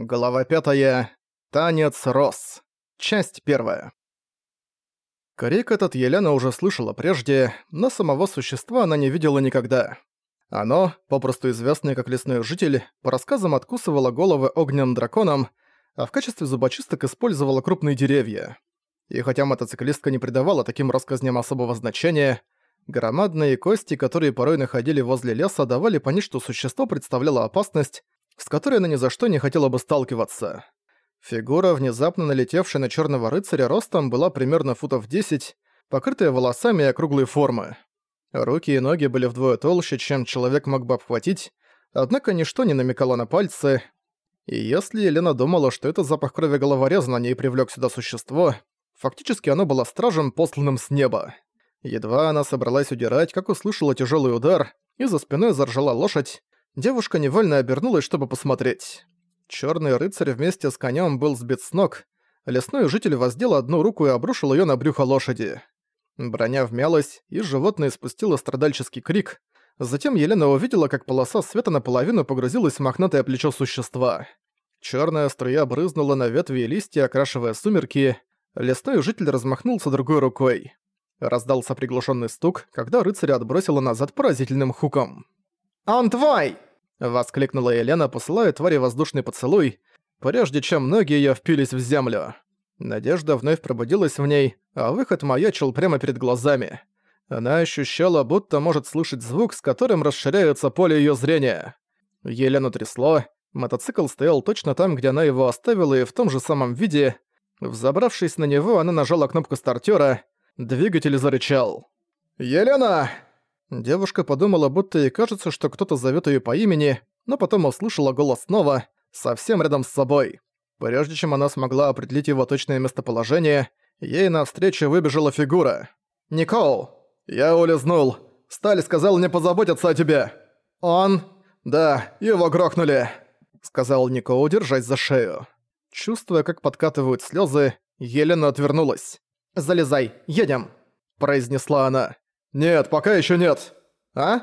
Глава пятая. Танец роз. Часть первая. Крик этот Елена уже слышала прежде, но самого существа она не видела никогда. Оно, попросту известное как лесной житель, по рассказам откусывало головы огненным драконам, а в качестве зубочисток использовало крупные деревья. И хотя мотоциклистка не придавала таким рассказням особого значения, громадные кости, которые порой находили возле леса, давали понять, что существо представляло опасность, с которой она ни за что не хотела бы сталкиваться. Фигура, внезапно налетевшая на черного рыцаря ростом, была примерно футов 10, покрытая волосами и округлой формы. Руки и ноги были вдвое толще, чем человек мог бы обхватить, однако ничто не намекало на пальцы. И если Елена думала, что это запах крови головореза на ней привлёк сюда существо, фактически оно было стражем, посланным с неба. Едва она собралась удирать, как услышала тяжелый удар, и за спиной заржала лошадь, Девушка невольно обернулась, чтобы посмотреть. Черный рыцарь вместе с конем был сбит с ног. Лесной житель воздел одну руку и обрушил ее на брюхо лошади. Броня вмялась, и животное спустило страдальческий крик. Затем Елена увидела, как полоса света наполовину погрузилась в мохнатое плечо существа. Черная струя брызнула на ветви и листья, окрашивая сумерки. Лесной житель размахнулся другой рукой. Раздался приглушенный стук, когда рыцаря отбросило назад поразительным хуком. «Он твой!» Воскликнула Елена, посылая твари воздушный поцелуй, прежде чем ноги её впились в землю. Надежда вновь пробудилась в ней, а выход маячил прямо перед глазами. Она ощущала, будто может слышать звук, с которым расширяется поле её зрения. Елену трясло, мотоцикл стоял точно там, где она его оставила, и в том же самом виде. Взобравшись на него, она нажала кнопку стартера, двигатель зарычал. «Елена!» Девушка подумала, будто ей кажется, что кто-то зовет ее по имени, но потом услышала голос снова, совсем рядом с собой. Прежде чем она смогла определить его точное местоположение, ей навстречу выбежала фигура. «Никол!» «Я улизнул. Сталь сказал не позаботиться о тебе». «Он?» «Да, его грохнули», — сказал Никол, держась за шею. Чувствуя, как подкатывают слезы, Елена отвернулась. «Залезай, едем», — произнесла она. «Нет, пока еще нет». «А?»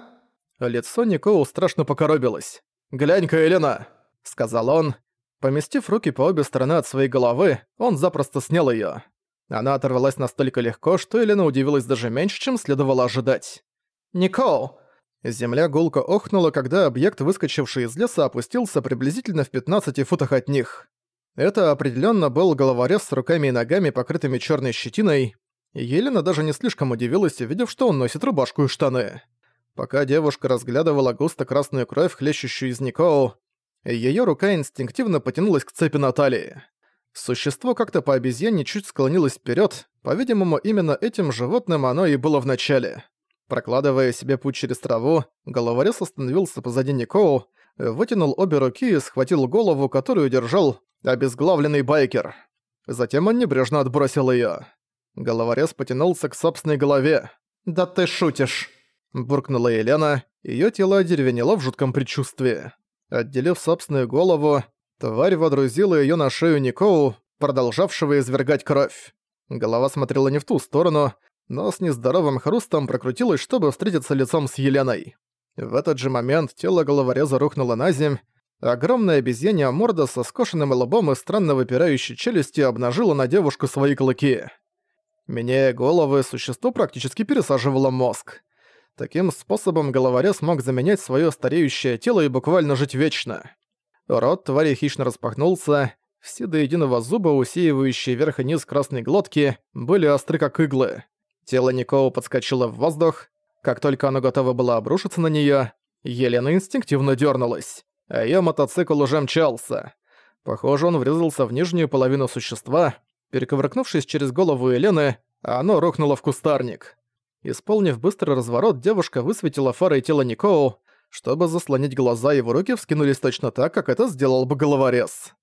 Лицо Никоу страшно покоробилось. «Глянь-ка, Елена!» — сказал он. Поместив руки по обе стороны от своей головы, он запросто снял её. Она оторвалась настолько легко, что Елена удивилась даже меньше, чем следовало ожидать. «Никоу!» Земля гулко охнула, когда объект, выскочивший из леса, опустился приблизительно в 15 футах от них. Это определенно был головорез с руками и ногами, покрытыми черной щетиной, Елена даже не слишком удивилась, увидев, что он носит рубашку и штаны. Пока девушка разглядывала густо-красную кровь, хлещущую из Никоу, её рука инстинктивно потянулась к цепи на талии. Существо как-то по обезьяне чуть склонилось вперед, по-видимому, именно этим животным оно и было в начале. Прокладывая себе путь через траву, головорез остановился позади Никоу, вытянул обе руки и схватил голову, которую держал обезглавленный байкер. Затем он небрежно отбросил её. Головорез потянулся к собственной голове. «Да ты шутишь!» Буркнула Елена, её тело одеревенело в жутком предчувствии. Отделив собственную голову, тварь водрузила её на шею Никоу, продолжавшего извергать кровь. Голова смотрела не в ту сторону, но с нездоровым хрустом прокрутилась, чтобы встретиться лицом с Еленой. В этот же момент тело головореза рухнуло на земь, огромная обезьянья морда со скошенным лобом и странно выпирающей челюстью обнажила на девушку свои клыки. Меняя головы, существо практически пересаживало мозг. Таким способом головорез мог заменять своё стареющее тело и буквально жить вечно. Рот твари хищно распахнулся, все до единого зуба, усеивающие верх и низ красной глотки, были остры как иглы. Тело Никоу подскочило в воздух. Как только оно готово было обрушиться на неё, Елена инстинктивно дернулась, а её мотоцикл уже мчался. Похоже, он врезался в нижнюю половину существа, Перековыркнувшись через голову Елены, оно рухнуло в кустарник. Исполнив быстрый разворот, девушка высветила фарой тело Никоу, чтобы заслонить глаза, его руки вскинулись точно так, как это сделал бы головорез.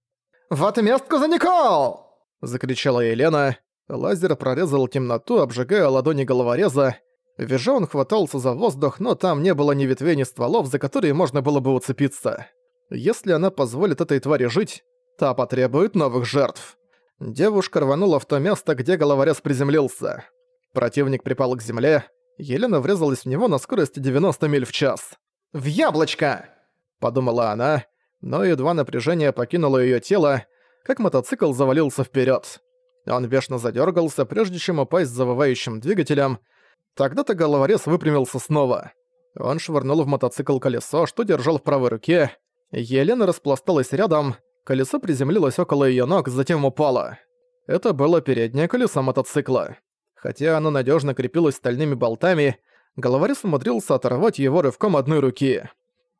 «В отместку за Никоу!» – закричала Елена. Лазер прорезал темноту, обжигая ладони головореза. Визжа он хватался за воздух, но там не было ни ветвей, ни стволов, за которые можно было бы уцепиться. Если она позволит этой твари жить, та потребует новых жертв. Девушка рванула в то место, где головорез приземлился. Противник припал к земле. Елена врезалась в него на скорости 90 миль в час. «В яблочко!» – подумала она. но едва напряжение покинуло её тело, как мотоцикл завалился вперёд. Он бешено задёргался, прежде чем упасть с завывающим двигателем. Тогда-то головорез выпрямился снова. Он швырнул в мотоцикл колесо, что держал в правой руке. Елена распласталась рядом, колесо приземлилось около её ног, затем упало. Это было переднее колесо мотоцикла. Хотя оно надёжно крепилось стальными болтами, головорез умудрился оторвать его рывком одной руки.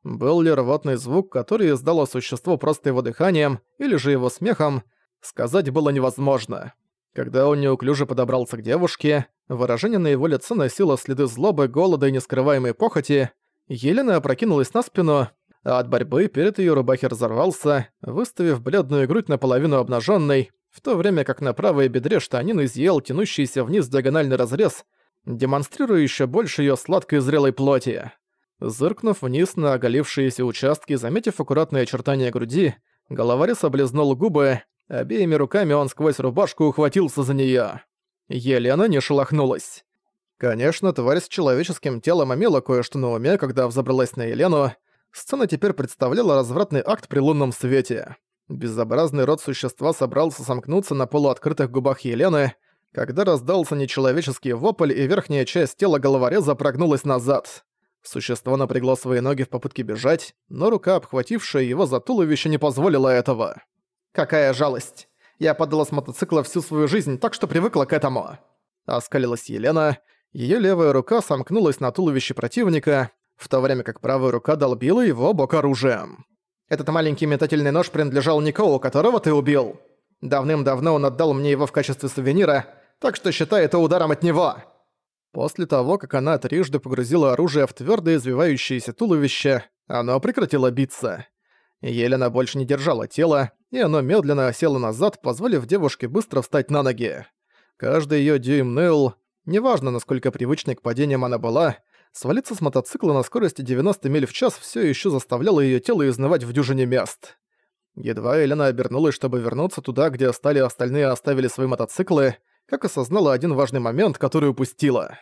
Был ли рвотный звук, который издало существо просто его дыханием, или же его смехом, сказать было невозможно. Когда он неуклюже подобрался к девушке, выражение на его лице носило следы злобы, голода и нескрываемой похоти, Елена опрокинулась на спину, а от борьбы перед её рубахи разорвался, выставив бледную грудь наполовину обнажённой, в то время как на правой бедре штанин изъел тянущийся вниз диагональный разрез, демонстрируя ещё больше её сладкой зрелой плоти. Зыркнув вниз на оголившиеся участки, заметив аккуратные очертания груди, головорез облизнул губы, обеими руками он сквозь рубашку ухватился за неё. Елена не шелохнулась. Конечно, тварь с человеческим телом имела кое-что на уме, когда взобралась на Елену. Сцена теперь представляла развратный акт при лунном свете. Безобразный рот существа собрался сомкнуться на полуоткрытых губах Елены, когда раздался нечеловеческий вопль, и верхняя часть тела головореза прогнулась назад. Существо напрягло свои ноги в попытке бежать, но рука, обхватившая его за туловище, не позволила этого. «Какая жалость! Я падала с мотоцикла всю свою жизнь, так что привыкла к этому!» Оскалилась Елена. Её левая рука сомкнулась на туловище противника, в то время как правая рука долбила его бок оружием. «Этот маленький метательный нож принадлежал Николу, которого ты убил. Давным-давно он отдал мне его в качестве сувенира, так что считай это ударом от него!» После того, как она трижды погрузила оружие в твёрдое извивающееся туловище, оно прекратило биться. Елена больше не держала тело, и оно медленно осело назад, позволив девушке быстро встать на ноги. Каждый её дюйм ныл, неважно, насколько привычной к падениям она была, свалиться с мотоцикла на скорости 90 миль в час всё ещё заставляло её тело изнывать в дюжине мест. Едва Елена обернулась, чтобы вернуться туда, где стали остальные оставили свои мотоциклы, как осознала один важный момент, который упустила.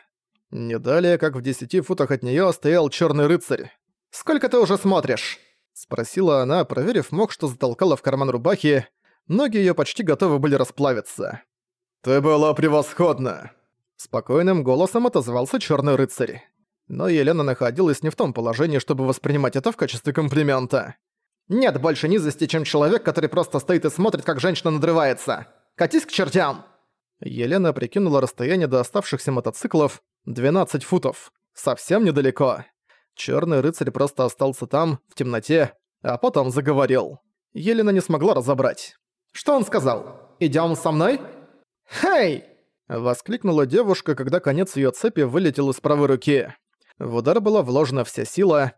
Не далее, как в десяти футах от неё стоял чёрный рыцарь. «Сколько ты уже смотришь?» — спросила она, проверив мох, что затолкала в карман рубахи. Ноги её почти готовы были расплавиться. «Ты была превосходна!» Спокойным голосом отозвался чёрный рыцарь. Но Елена находилась не в том положении, чтобы воспринимать это в качестве комплимента. «Нет больше низости, чем человек, который просто стоит и смотрит, как женщина надрывается. Катись к чертям!» Елена прикинула расстояние до оставшихся мотоциклов 12 футов. Совсем недалеко. Чёрный рыцарь просто остался там, в темноте, а потом заговорил. Елена не смогла разобрать. «Что он сказал? Идём со мной?» «Хей!» — воскликнула девушка, когда конец её цепи вылетел из правой руки. В удар была вложена вся сила,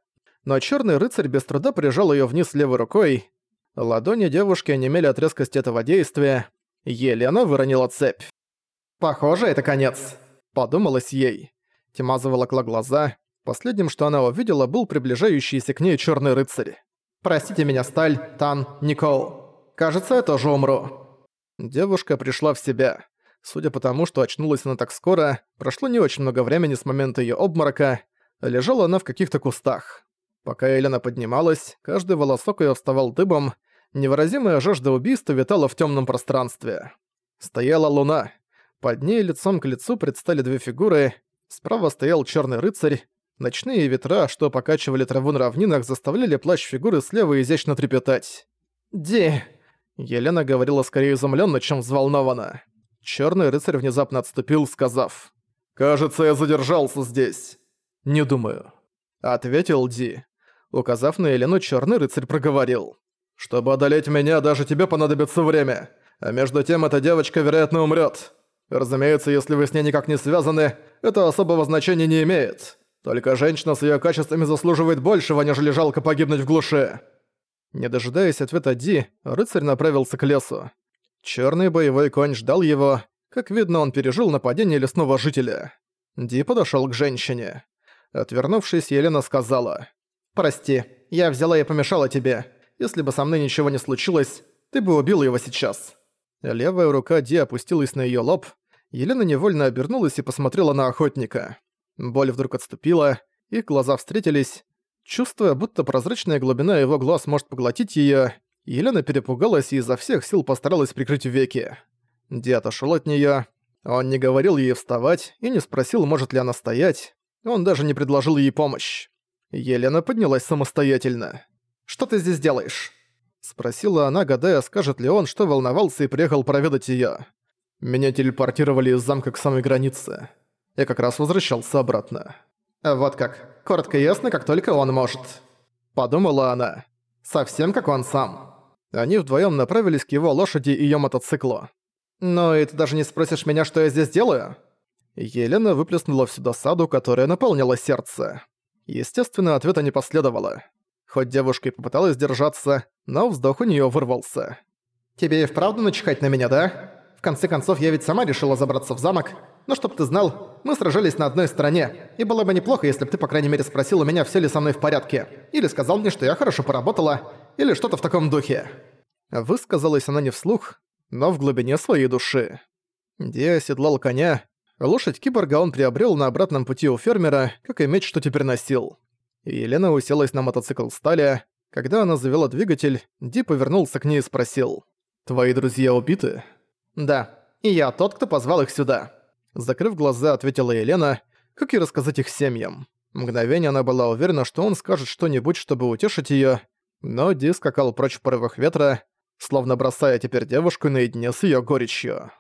но чёрный рыцарь без труда прижал её вниз левой рукой. Ладони девушки онемели от резкости этого действия. Елена выронила цепь. «Похоже, это конец», — подумалось ей. Тьма заволокла глаза. Последним, что она увидела, был приближающийся к ней черный рыцарь. «Простите меня, Сталь, Тан, Никол. Кажется, я тоже умру». Девушка пришла в себя. Судя по тому, что очнулась она так скоро, прошло не очень много времени с момента ее обморока, лежала она в каких-то кустах. Пока Елена поднималась, каждый волосок ее вставал дыбом, невыразимая жажда убийства витала в темном пространстве. Стояла луна. Под ней лицом к лицу предстали две фигуры. Справа стоял черный рыцарь. Ночные ветра, что покачивали траву на равнинах, заставляли плащ фигуры слева изящно трепетать. «Ди!» Елена говорила скорее изумленно, чем взволнована. Черный рыцарь внезапно отступил, сказав. «Кажется, я задержался здесь». «Не думаю», — ответил Ди. Указав на Елену, черный рыцарь проговорил. «Чтобы одолеть меня, даже тебе понадобится время. А между тем эта девочка, вероятно, умрет. Разумеется, если вы с ней никак не связаны, это особого значения не имеет. Только женщина с её качествами заслуживает большего, нежели жалко погибнуть в глуши». Не дожидаясь ответа Ди, рыцарь направился к лесу. Чёрный боевой конь ждал его. Как видно, он пережил нападение лесного жителя. Ди подошёл к женщине. Отвернувшись, Елена сказала. «Прости, я взяла и помешала тебе. Если бы со мной ничего не случилось, ты бы убил его сейчас». Левая рука Ди опустилась на её лоб, Елена невольно обернулась и посмотрела на охотника. Боль вдруг отступила, их глаза встретились. Чувствуя, будто прозрачная глубина его глаз может поглотить её, Елена перепугалась и изо всех сил постаралась прикрыть веки. Ди отошёл от неё. Он не говорил ей вставать и не спросил, может ли она стоять. Он даже не предложил ей помощь. Елена поднялась самостоятельно. «Что ты здесь делаешь?» Спросила она, гадая, скажет ли он, что волновался и приехал проведать её. Меня телепортировали из замка к самой границе. Я как раз возвращался обратно. «Вот как. Коротко и ясно, как только он может». Подумала она. «Совсем как он сам». Они вдвоем направились к его лошади и её мотоциклу. «Ну и ты даже не спросишь меня, что я здесь делаю?» Елена выплеснула всю досаду, которая наполнила сердце. Естественно, ответа не последовало. Хоть девушка и попыталась держаться, но вздох у неё вырвался. «Тебе и вправду начихать на меня, да? В конце концов, я ведь сама решила забраться в замок. Но чтоб ты знал, мы сражались на одной стороне, и было бы неплохо, если бы ты, по крайней мере, спросил у меня, всё ли со мной в порядке. Или сказал мне, что я хорошо поработала, или что-то в таком духе». Высказалась она не вслух, но в глубине своей души. Ди оседлал коня. Лошадь киборга он приобрел на обратном пути у фермера, как и меч, что теперь носил. И Елена уселась на мотоцикл Стали. Когда она завела двигатель, Ди повернулся к ней и спросил. «Твои друзья убиты?» «Да, и я тот, кто позвал их сюда». Закрыв глаза, ответила Елена, как и рассказать их семьям. Мгновение она была уверена, что он скажет что-нибудь, чтобы утешить её, но Ди скакал прочь в порывах ветра, словно бросая теперь девушку наедине с её горечью.